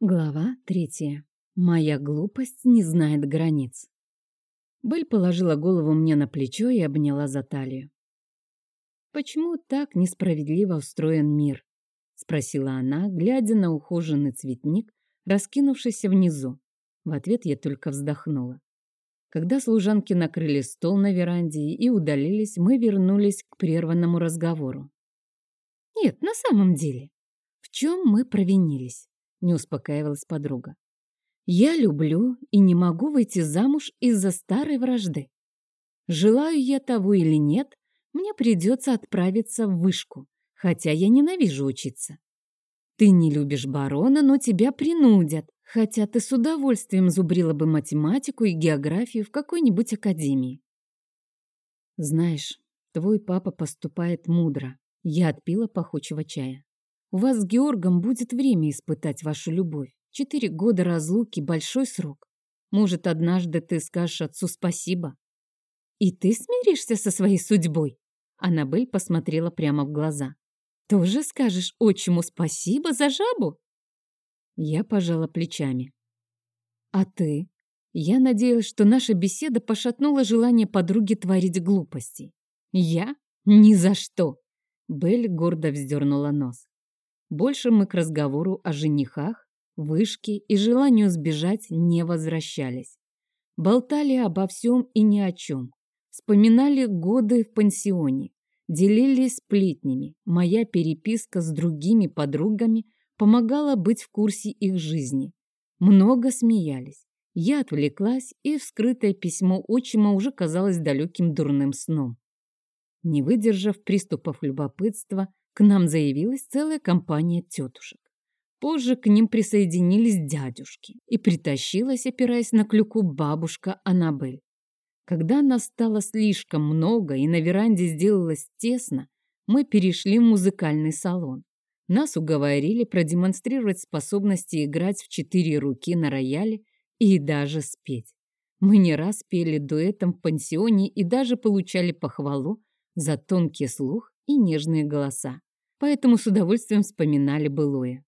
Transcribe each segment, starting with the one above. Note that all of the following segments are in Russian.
Глава третья. Моя глупость не знает границ. Бель положила голову мне на плечо и обняла за талию. «Почему так несправедливо устроен мир?» — спросила она, глядя на ухоженный цветник, раскинувшийся внизу. В ответ я только вздохнула. Когда служанки накрыли стол на веранде и удалились, мы вернулись к прерванному разговору. «Нет, на самом деле, в чем мы провинились?» Не успокаивалась подруга. Я люблю и не могу выйти замуж из-за старой вражды. Желаю я того или нет, мне придется отправиться в вышку, хотя я ненавижу учиться. Ты не любишь барона, но тебя принудят, хотя ты с удовольствием зубрила бы математику и географию в какой-нибудь академии. Знаешь, твой папа поступает мудро. Я отпила пахучего чая. У вас с Георгом будет время испытать вашу любовь. Четыре года разлуки – большой срок. Может, однажды ты скажешь отцу спасибо. И ты смиришься со своей судьбой? Аннабель посмотрела прямо в глаза. Тоже скажешь отчиму спасибо за жабу? Я пожала плечами. А ты? Я надеялась, что наша беседа пошатнула желание подруги творить глупости. Я? Ни за что. Белль гордо вздернула нос. Больше мы к разговору о женихах, вышке и желанию сбежать не возвращались. Болтали обо всем и ни о чем. Вспоминали годы в пансионе, делились сплетнями. Моя переписка с другими подругами помогала быть в курсе их жизни. Много смеялись. Я отвлеклась, и вскрытое письмо отчима уже казалось далеким дурным сном. Не выдержав приступов любопытства, к нам заявилась целая компания тетушек. Позже к ним присоединились дядюшки и притащилась, опираясь на клюку, бабушка Аннабель. Когда нас стало слишком много и на веранде сделалось тесно, мы перешли в музыкальный салон. Нас уговорили продемонстрировать способности играть в четыре руки на рояле и даже спеть. Мы не раз пели дуэтом в пансионе и даже получали похвалу за тонкий слух и нежные голоса поэтому с удовольствием вспоминали былое.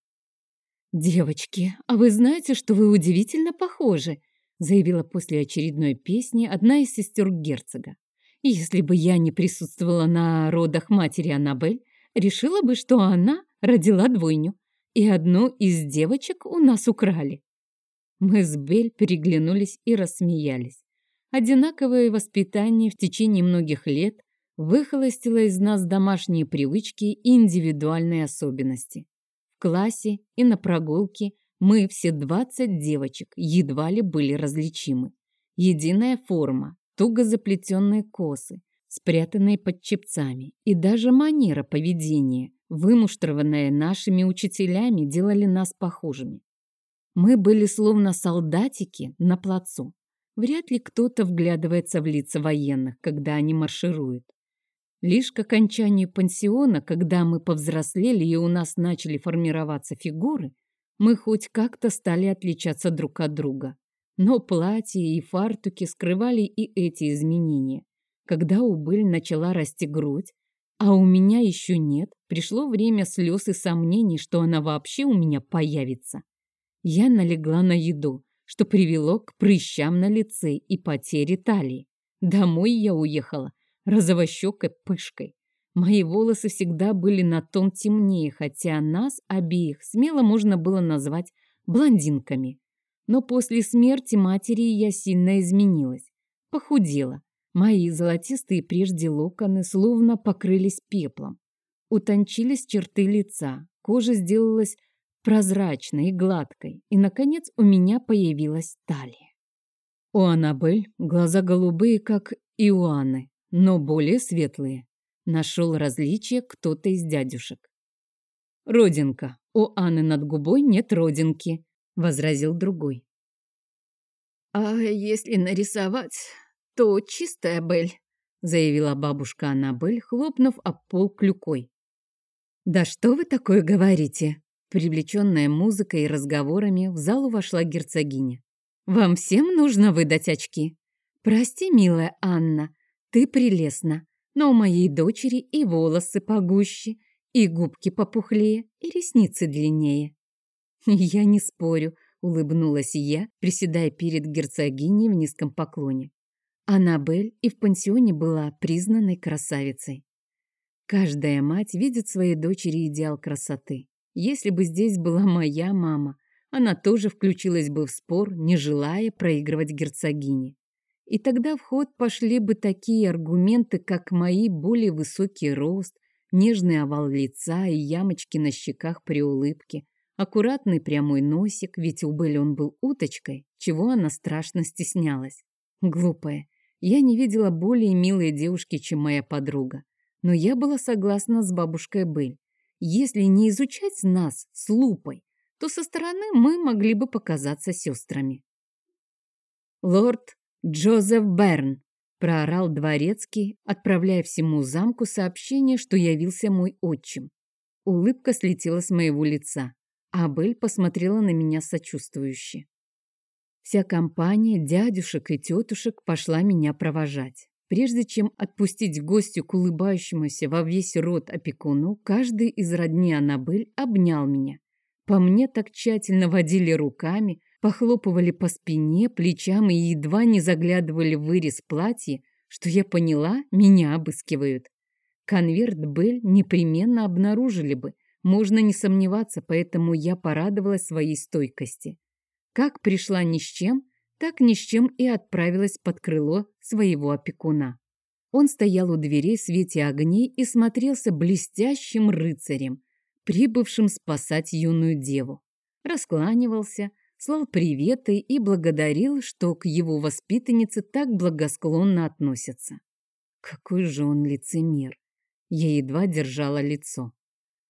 «Девочки, а вы знаете, что вы удивительно похожи?» заявила после очередной песни одна из сестер герцога. «Если бы я не присутствовала на родах матери Аннабель, решила бы, что она родила двойню, и одну из девочек у нас украли». Мы с Бель переглянулись и рассмеялись. Одинаковое воспитание в течение многих лет выхолостила из нас домашние привычки и индивидуальные особенности. В классе и на прогулке мы, все 20 девочек, едва ли были различимы. Единая форма, туго заплетенные косы, спрятанные под чепцами, и даже манера поведения, вымуштрованная нашими учителями, делали нас похожими. Мы были словно солдатики на плацу. Вряд ли кто-то вглядывается в лица военных, когда они маршируют. Лишь к окончанию пансиона, когда мы повзрослели и у нас начали формироваться фигуры, мы хоть как-то стали отличаться друг от друга. Но платья и фартуки скрывали и эти изменения. Когда у Быль начала расти грудь, а у меня еще нет, пришло время слез и сомнений, что она вообще у меня появится. Я налегла на еду, что привело к прыщам на лице и потере талии. Домой я уехала розовощекой пышкой. Мои волосы всегда были на тон темнее, хотя нас обеих смело можно было назвать блондинками. Но после смерти матери я сильно изменилась. Похудела. Мои золотистые прежде локоны словно покрылись пеплом. Утончились черты лица, кожа сделалась прозрачной и гладкой, и, наконец, у меня появилась талия. У Аннабель глаза голубые, как и у Анны, но более светлые. Нашел различие кто-то из дядюшек. «Родинка. У Анны над губой нет родинки», — возразил другой. «А если нарисовать, то чистая Бель», — заявила бабушка Аннабель, хлопнув об пол клюкой. «Да что вы такое говорите?» Привлеченная музыкой и разговорами, в залу вошла герцогиня. «Вам всем нужно выдать очки?» «Прости, милая Анна, ты прелестна, но у моей дочери и волосы погуще, и губки попухлее, и ресницы длиннее. Я не спорю, улыбнулась я, приседая перед герцогиней в низком поклоне. Аннабель и в пансионе была признанной красавицей. Каждая мать видит в своей дочери идеал красоты. Если бы здесь была моя мама, она тоже включилась бы в спор, не желая проигрывать герцогине. И тогда в ход пошли бы такие аргументы, как мои более высокий рост, нежный овал лица и ямочки на щеках при улыбке, аккуратный прямой носик, ведь у Белли он был уточкой, чего она страшно стеснялась. Глупая. Я не видела более милой девушки, чем моя подруга. Но я была согласна с бабушкой Белль. Если не изучать нас с лупой, то со стороны мы могли бы показаться сестрами. «Лорд Джозеф Берн», — проорал дворецкий, отправляя всему замку сообщение, что явился мой отчим. Улыбка слетела с моего лица, а Бель посмотрела на меня сочувствующе. Вся компания дядюшек и тетушек пошла меня провожать. Прежде чем отпустить гостю к улыбающемуся во весь рот опекуну, каждый из родни Аннабель обнял меня по мне так тщательно водили руками, похлопывали по спине, плечам и едва не заглядывали в вырез платья, что я поняла, меня обыскивают. Конверт Бель непременно обнаружили бы, можно не сомневаться, поэтому я порадовалась своей стойкости. Как пришла ни с чем, так ни с чем и отправилась под крыло своего опекуна. Он стоял у дверей в свете огней и смотрелся блестящим рыцарем, прибывшим спасать юную деву. Раскланивался, слал приветы и благодарил, что к его воспитаннице так благосклонно относятся. Какой же он лицемер! Я едва держала лицо.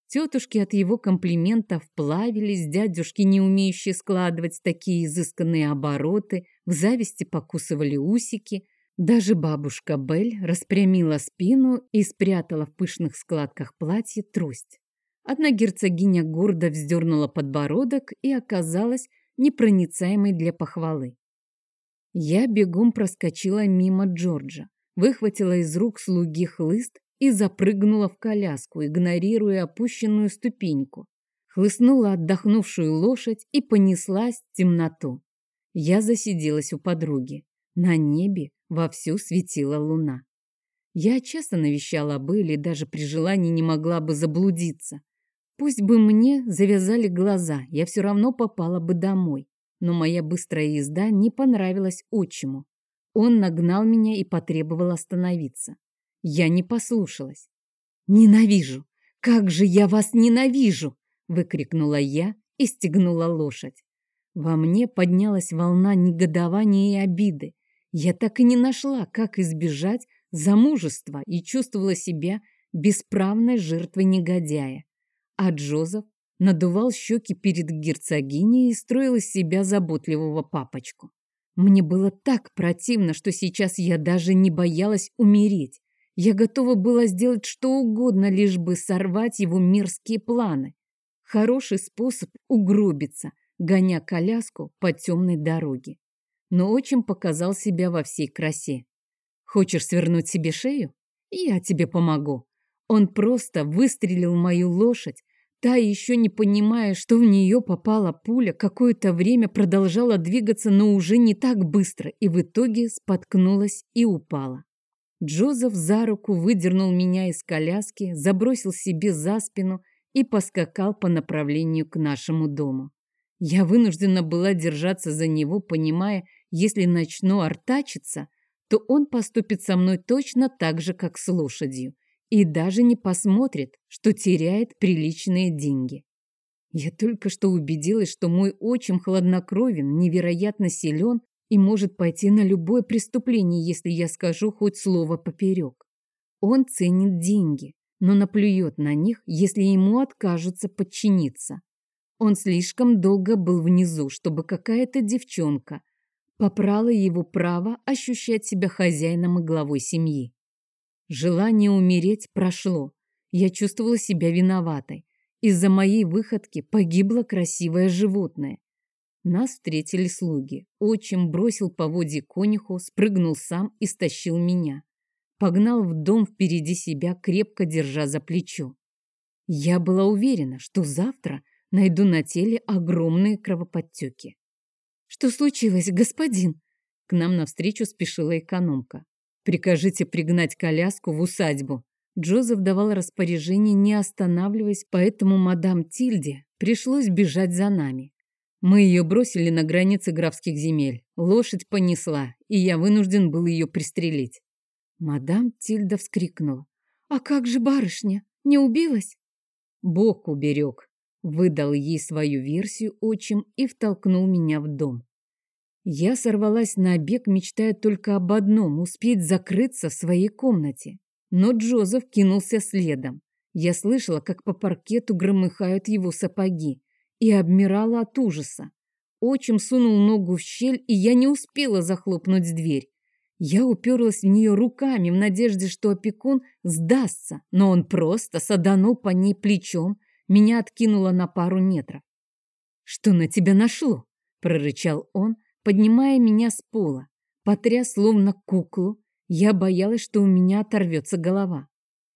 Тетушки от его комплиментов плавились, дядюшки, не умеющие складывать такие изысканные обороты, в зависти покусывали усики. Даже бабушка Бель распрямила спину и спрятала в пышных складках платья трость. Одна герцогиня гордо вздернула подбородок и оказалась непроницаемой для похвалы. Я бегом проскочила мимо Джорджа, выхватила из рук слуги хлыст и запрыгнула в коляску, игнорируя опущенную ступеньку. Хлыстнула отдохнувшую лошадь и понеслась в темноту. Я засиделась у подруги. На небе вовсю светила луна. Я часто навещала Белли, даже при желании не могла бы заблудиться. Пусть бы мне завязали глаза, я все равно попала бы домой. Но моя быстрая езда не понравилась отчиму. Он нагнал меня и потребовал остановиться. Я не послушалась. «Ненавижу! Как же я вас ненавижу!» выкрикнула я и стегнула лошадь. Во мне поднялась волна негодования и обиды. Я так и не нашла, как избежать замужества и чувствовала себя бесправной жертвой негодяя а Джозеф надувал щеки перед герцогиней и строил из себя заботливого папочку. Мне было так противно, что сейчас я даже не боялась умереть. Я готова была сделать что угодно, лишь бы сорвать его мерзкие планы. Хороший способ угробиться, гоня коляску по темной дороге. Но очень показал себя во всей красе. Хочешь свернуть себе шею? Я тебе помогу. Он просто выстрелил мою лошадь, Та, еще не понимая, что в нее попала пуля, какое-то время продолжала двигаться, но уже не так быстро, и в итоге споткнулась и упала. Джозеф за руку выдернул меня из коляски, забросил себе за спину и поскакал по направлению к нашему дому. Я вынуждена была держаться за него, понимая, если начну артачиться, то он поступит со мной точно так же, как с лошадью и даже не посмотрит, что теряет приличные деньги. Я только что убедилась, что мой отчим хладнокровен, невероятно силен и может пойти на любое преступление, если я скажу хоть слово поперек. Он ценит деньги, но наплюет на них, если ему откажутся подчиниться. Он слишком долго был внизу, чтобы какая-то девчонка попрала его право ощущать себя хозяином и главой семьи. Желание умереть прошло. Я чувствовала себя виноватой. Из-за моей выходки погибло красивое животное. Нас встретили слуги. Отчим бросил поводье конюху, спрыгнул сам и стащил меня. Погнал в дом впереди себя, крепко держа за плечо. Я была уверена, что завтра найду на теле огромные кровоподтеки. «Что случилось, господин?» К нам навстречу спешила экономка. «Прикажите пригнать коляску в усадьбу». Джозеф давал распоряжение, не останавливаясь, поэтому мадам Тильде пришлось бежать за нами. Мы ее бросили на границе графских земель. Лошадь понесла, и я вынужден был ее пристрелить. Мадам Тильда вскрикнула. «А как же барышня? Не убилась?» Бог уберег. Выдал ей свою версию отчим и втолкнул меня в дом. Я сорвалась на бег, мечтая только об одном — успеть закрыться в своей комнате. Но Джозеф кинулся следом. Я слышала, как по паркету громыхают его сапоги, и обмирала от ужаса. Отчим сунул ногу в щель, и я не успела захлопнуть дверь. Я уперлась в нее руками в надежде, что опекун сдастся, но он просто саданул по ней плечом, меня откинуло на пару метров. «Что на тебя нашло?» – прорычал он, поднимая меня с пола. Потряс словно куклу. Я боялась, что у меня оторвется голова.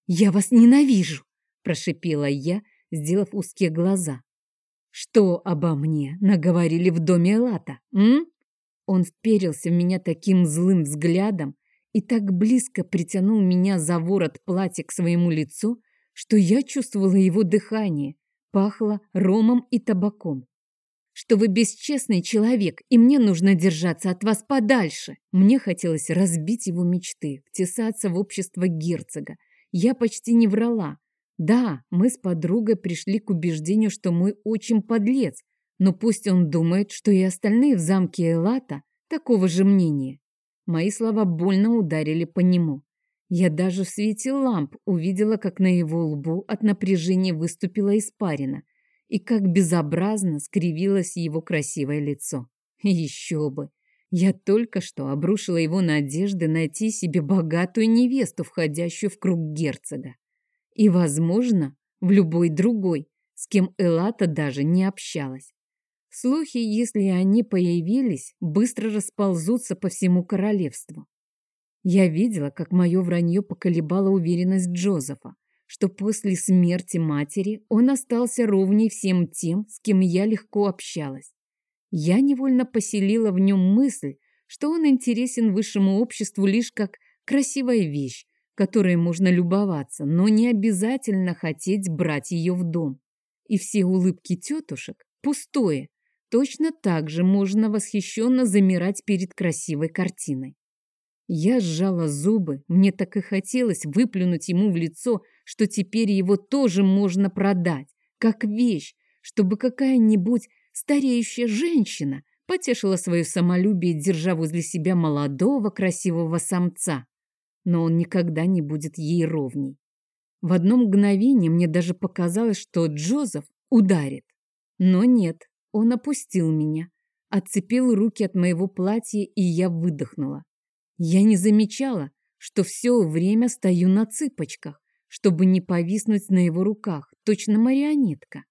«Я вас ненавижу!» – прошипела я, сделав узкие глаза. «Что обо мне наговорили в доме Лата, м?» Он вперился в меня таким злым взглядом и так близко притянул меня за ворот платья к своему лицу, что я чувствовала его дыхание, пахло ромом и табаком. Что вы бесчестный человек, и мне нужно держаться от вас подальше. Мне хотелось разбить его мечты, втесаться в общество герцога. Я почти не врала. Да, мы с подругой пришли к убеждению, что мой очень подлец, но пусть он думает, что и остальные в замке Элата такого же мнения. Мои слова больно ударили по нему. Я даже в свете ламп увидела, как на его лбу от напряжения выступила испарина и как безобразно скривилось его красивое лицо. Еще бы! Я только что обрушила его надежды найти себе богатую невесту, входящую в круг герцога. И, возможно, в любой другой, с кем Элата даже не общалась. Слухи, если они появились, быстро расползутся по всему королевству. Я видела, как мое вранье поколебало уверенность Джозефа, что после смерти матери он остался ровней всем тем, с кем я легко общалась. Я невольно поселила в нем мысль, что он интересен высшему обществу лишь как красивая вещь, которой можно любоваться, но не обязательно хотеть брать ее в дом. И все улыбки тетушек пустое. Точно так же можно восхищенно замирать перед красивой картиной. Я сжала зубы, мне так и хотелось выплюнуть ему в лицо, что теперь его тоже можно продать, как вещь, чтобы какая-нибудь стареющая женщина потешила свое самолюбие, держа возле себя молодого красивого самца. Но он никогда не будет ей ровней. В одно мгновение мне даже показалось, что Джозеф ударит. Но нет, он опустил меня, отцепил руки от моего платья, и я выдохнула. Я не замечала, что все время стою на цыпочках, чтобы не повиснуть на его руках, точно марионетка.